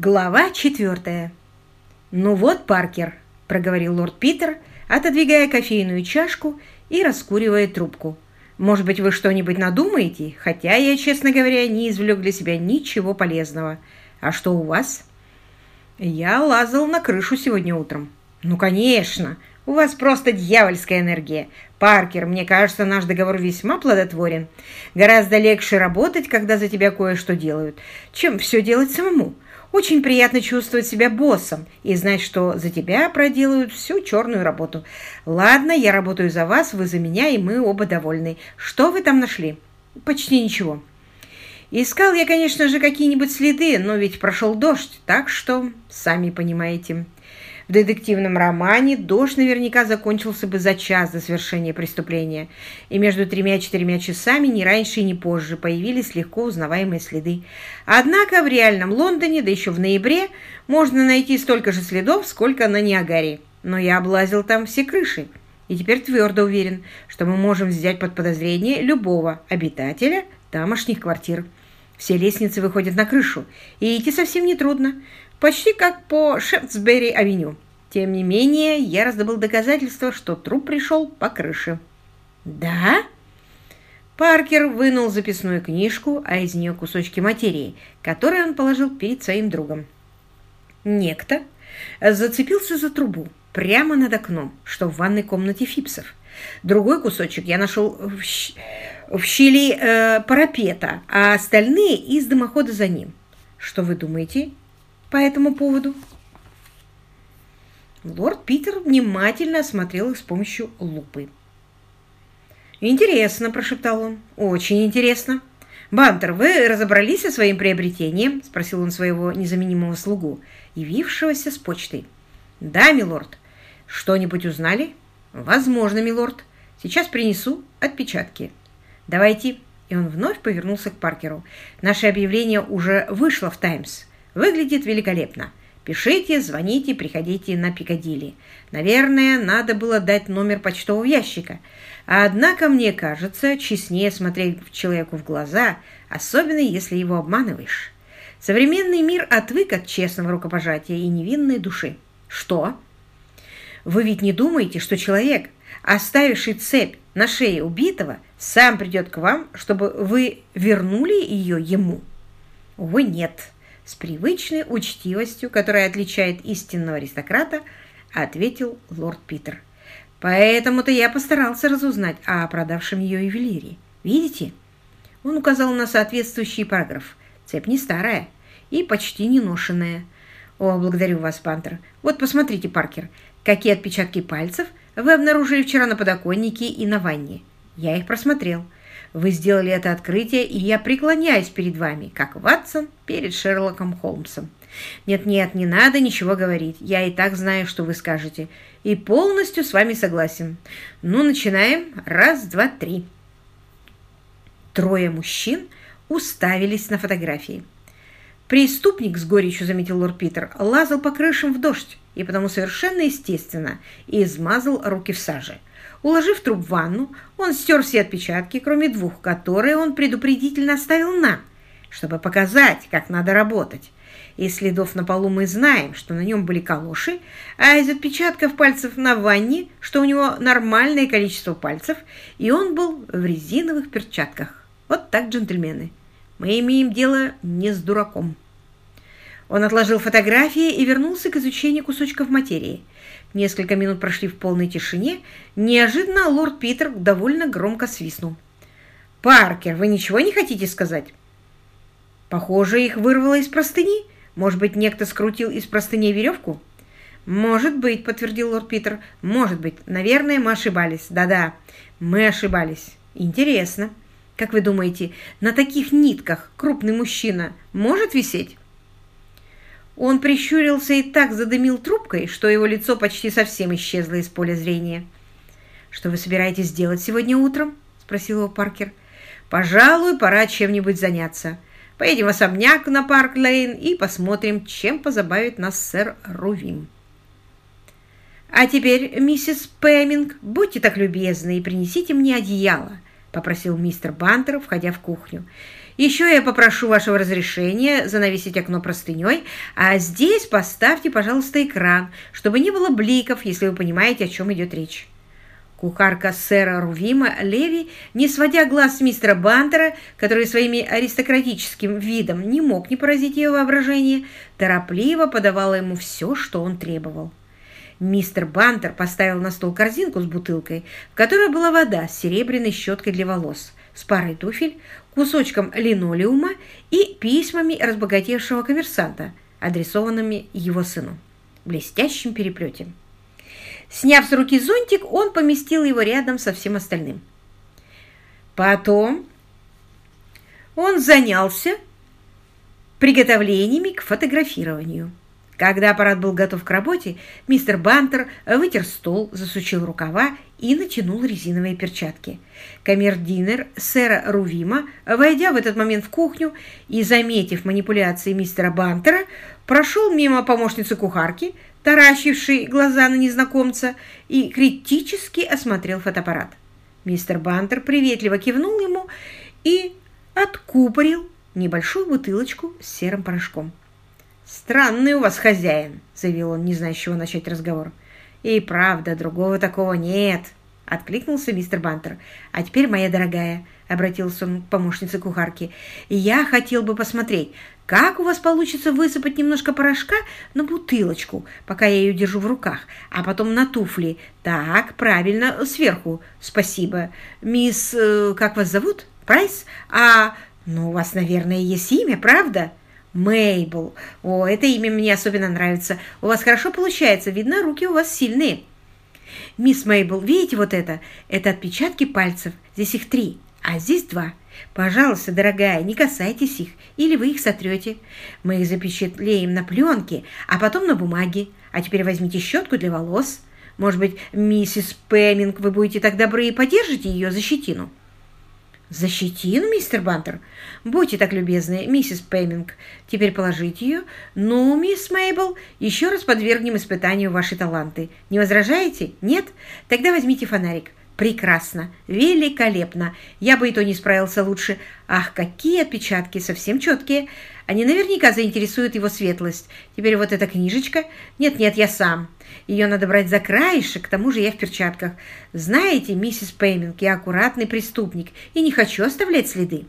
Глава четвертая. «Ну вот, Паркер», — проговорил лорд Питер, отодвигая кофейную чашку и раскуривая трубку. «Может быть, вы что-нибудь надумаете? Хотя я, честно говоря, не извлек для себя ничего полезного. А что у вас?» «Я лазал на крышу сегодня утром». «Ну, конечно! У вас просто дьявольская энергия. Паркер, мне кажется, наш договор весьма плодотворен. Гораздо легче работать, когда за тебя кое-что делают, чем все делать самому». Очень приятно чувствовать себя боссом и знать, что за тебя проделают всю черную работу. Ладно, я работаю за вас, вы за меня, и мы оба довольны. Что вы там нашли? Почти ничего. Искал я, конечно же, какие-нибудь следы, но ведь прошел дождь, так что, сами понимаете... В детективном романе дождь наверняка закончился бы за час до совершения преступления, и между тремя-четырьмя часами ни раньше и ни позже появились легко узнаваемые следы. Однако в реальном Лондоне, да еще в ноябре, можно найти столько же следов, сколько на Ниагаре. Но я облазил там все крыши, и теперь твердо уверен, что мы можем взять под подозрение любого обитателя тамошних квартир. Все лестницы выходят на крышу, и идти совсем нетрудно. Почти как по Шефтсбери-авеню. Тем не менее, я раздобыл доказательства, что труп пришел по крыше. «Да?» Паркер вынул записную книжку, а из нее кусочки материи, которые он положил перед своим другом. Некто зацепился за трубу прямо над окном, что в ванной комнате Фипсов. Другой кусочек я нашел в, щ... в щели э, парапета, а остальные из дымохода за ним. Что вы думаете по этому поводу? Лорд Питер внимательно осмотрел их с помощью лупы. «Интересно», – прошептал он. «Очень интересно». «Бантер, вы разобрались со своим приобретением?» – спросил он своего незаменимого слугу, явившегося с почтой. «Да, милорд. Что-нибудь узнали?» «Возможно, милорд. Сейчас принесу отпечатки». «Давайте». И он вновь повернулся к Паркеру. «Наше объявление уже вышло в «Таймс». Выглядит великолепно. Пишите, звоните, приходите на Пикадилли. Наверное, надо было дать номер почтового ящика. Однако, мне кажется, честнее смотреть человеку в глаза, особенно если его обманываешь. Современный мир отвык от честного рукопожатия и невинной души. Что? Вы ведь не думаете, что человек, оставивший цепь на шее убитого, сам придет к вам, чтобы вы вернули ее ему? Увы, нет с привычной учтивостью, которая отличает истинного аристократа, ответил лорд Питер. Поэтому-то я постарался разузнать о продавшем ее ювелире. Видите? Он указал на соответствующий параграф. Цепь не старая и почти не ношенная. О, благодарю вас, Пантер. Вот посмотрите, Паркер, какие отпечатки пальцев вы обнаружили вчера на подоконнике и на ванне. Я их просмотрел. Вы сделали это открытие, и я преклоняюсь перед вами, как Ватсон перед Шерлоком Холмсом. Нет-нет, не надо ничего говорить. Я и так знаю, что вы скажете. И полностью с вами согласен. Ну, начинаем. Раз, два, три. Трое мужчин уставились на фотографии. Преступник, с горечью заметил лорд Питер, лазал по крышам в дождь и потому совершенно естественно измазал руки в саже. Уложив труп в ванну, он стер все отпечатки, кроме двух, которые он предупредительно оставил нам, чтобы показать, как надо работать. Из следов на полу мы знаем, что на нем были калоши, а из отпечатков пальцев на ванне, что у него нормальное количество пальцев, и он был в резиновых перчатках. Вот так, джентльмены. Мы имеем дело не с дураком. Он отложил фотографии и вернулся к изучению кусочков материи – Несколько минут прошли в полной тишине. Неожиданно лорд Питер довольно громко свистнул. «Паркер, вы ничего не хотите сказать?» «Похоже, их вырвало из простыни. Может быть, некто скрутил из простыни веревку?» «Может быть», — подтвердил лорд Питер. «Может быть. Наверное, мы ошибались. Да-да, мы ошибались. Интересно. Как вы думаете, на таких нитках крупный мужчина может висеть?» Он прищурился и так задымил трубкой, что его лицо почти совсем исчезло из поля зрения. «Что вы собираетесь делать сегодня утром?» – спросил его Паркер. «Пожалуй, пора чем-нибудь заняться. Поедем в особняк на Парк-Лейн и посмотрим, чем позабавит нас сэр Рувим». «А теперь, миссис Пэминг, будьте так любезны и принесите мне одеяло», – попросил мистер Бантер, входя в кухню. Еще я попрошу вашего разрешения занавесить окно простыней, а здесь поставьте, пожалуйста, экран, чтобы не было бликов, если вы понимаете, о чем идет речь». Кухарка сэра Рувима Леви, не сводя глаз с мистера Бантера, который своими аристократическим видом не мог не поразить ее воображение, торопливо подавала ему все, что он требовал. Мистер Бантер поставил на стол корзинку с бутылкой, в которой была вода с серебряной щеткой для волос, с парой туфель, кусочком линолеума и письмами разбогатевшего коммерсанта, адресованными его сыну, в блестящем переплете. Сняв с руки зонтик, он поместил его рядом со всем остальным. Потом он занялся приготовлениями к фотографированию. Когда аппарат был готов к работе, мистер Бантер вытер стол, засучил рукава и натянул резиновые перчатки. Камердинер сэра Рувима, войдя в этот момент в кухню и заметив манипуляции мистера Бантера, прошел мимо помощницы кухарки, таращивший глаза на незнакомца, и критически осмотрел фотоаппарат. Мистер Бантер приветливо кивнул ему и откупорил небольшую бутылочку с серым порошком. «Странный у вас хозяин», — заявил он, не зная, с чего начать разговор. «И правда, другого такого нет», — откликнулся мистер Бантер. «А теперь, моя дорогая», — обратился он к помощнице кухарки, — «я хотел бы посмотреть, как у вас получится высыпать немножко порошка на бутылочку, пока я ее держу в руках, а потом на туфли? Так, правильно, сверху. Спасибо. Мисс... Э, как вас зовут? Прайс? А... Ну, у вас, наверное, есть имя, правда? Мейбл. О, это имя мне особенно нравится. У вас хорошо получается. Видно, руки у вас сильные. Мисс Мейбл, видите вот это? Это отпечатки пальцев. Здесь их три, а здесь два. Пожалуйста, дорогая, не касайтесь их, или вы их сотрете. Мы их запечатлеем на пленке, а потом на бумаге. А теперь возьмите щетку для волос. Может быть, миссис Пэмминг, вы будете так добры и поддержите ее за щетину?» «За мистер Бантер? Будьте так любезны, миссис Пэмминг. Теперь положите ее. Ну, мисс Мейбл, еще раз подвергнем испытанию ваши таланты. Не возражаете? Нет? Тогда возьмите фонарик. Прекрасно, великолепно. Я бы и то не справился лучше. Ах, какие отпечатки, совсем четкие. Они наверняка заинтересуют его светлость. Теперь вот эта книжечка. Нет-нет, я сам. Ее надо брать за краешек, к тому же я в перчатках. Знаете, миссис Пейминг, я аккуратный преступник и не хочу оставлять следы.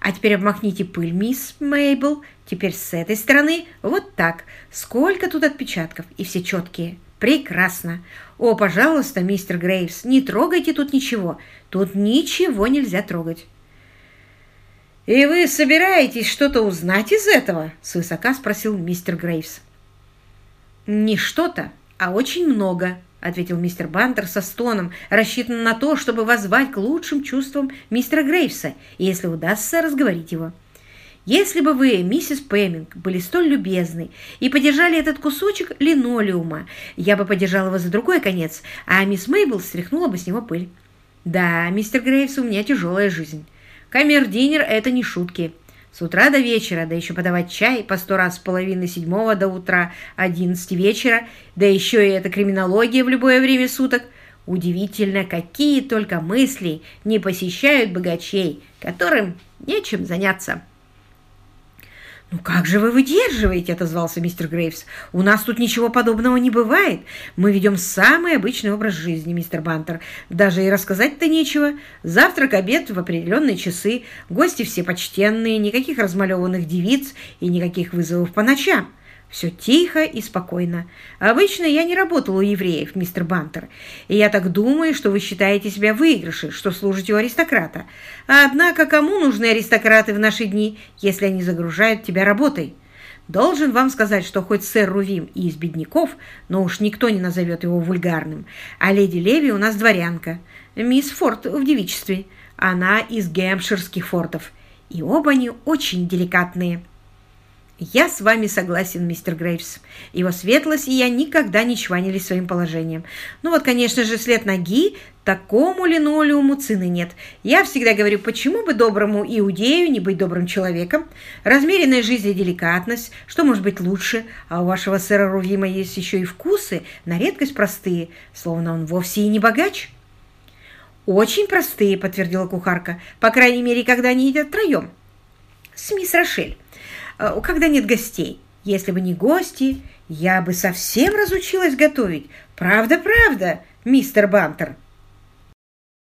А теперь обмахните пыль, мисс Мейбл. Теперь с этой стороны вот так. Сколько тут отпечатков, и все четкие. Прекрасно. «О, пожалуйста, мистер Грейвс, не трогайте тут ничего. Тут ничего нельзя трогать». «И вы собираетесь что-то узнать из этого?» — свысока спросил мистер Грейвс. «Не что-то, а очень много», — ответил мистер Бантер со стоном, рассчитанным на то, чтобы воззвать к лучшим чувствам мистера Грейвса, если удастся разговорить его. Если бы вы, миссис Пэмминг, были столь любезны и подержали этот кусочек линолеума, я бы подержала его за другой конец, а мисс Мейбл стряхнула бы с него пыль. Да, мистер Грейвс, у меня тяжелая жизнь. Камердинер – это не шутки. С утра до вечера, да еще подавать чай по сто раз с половины седьмого до утра одиннадцати вечера, да еще и эта криминология в любое время суток. Удивительно, какие только мысли не посещают богачей, которым нечем заняться. «Ну как же вы выдерживаете?» – отозвался мистер Грейвс. «У нас тут ничего подобного не бывает. Мы ведем самый обычный образ жизни, мистер Бантер. Даже и рассказать-то нечего. Завтрак, обед в определенные часы. Гости все почтенные, никаких размалеванных девиц и никаких вызовов по ночам. Все тихо и спокойно. Обычно я не работал у евреев, мистер Бантер, и я так думаю, что вы считаете себя выигрышей, что служите у аристократа. Однако кому нужны аристократы в наши дни, если они загружают тебя работой? Должен вам сказать, что хоть сэр Рувим и из бедняков, но уж никто не назовет его вульгарным, а леди Леви у нас дворянка, мисс Форд в девичестве, она из гэмпширских фортов, и оба они очень деликатные». «Я с вами согласен, мистер Грейвс. Его светлость и я никогда не чванились своим положением. Ну вот, конечно же, след ноги, такому линолеуму цены нет. Я всегда говорю, почему бы доброму иудею не быть добрым человеком? Размеренная жизнь и деликатность, что может быть лучше? А у вашего сэра Рувима есть еще и вкусы, на редкость простые, словно он вовсе и не богач». «Очень простые», — подтвердила кухарка. «По крайней мере, когда они едят втроем». «С мисс Рошель, когда нет гостей. Если бы не гости, я бы совсем разучилась готовить. Правда, правда, мистер Бантер?»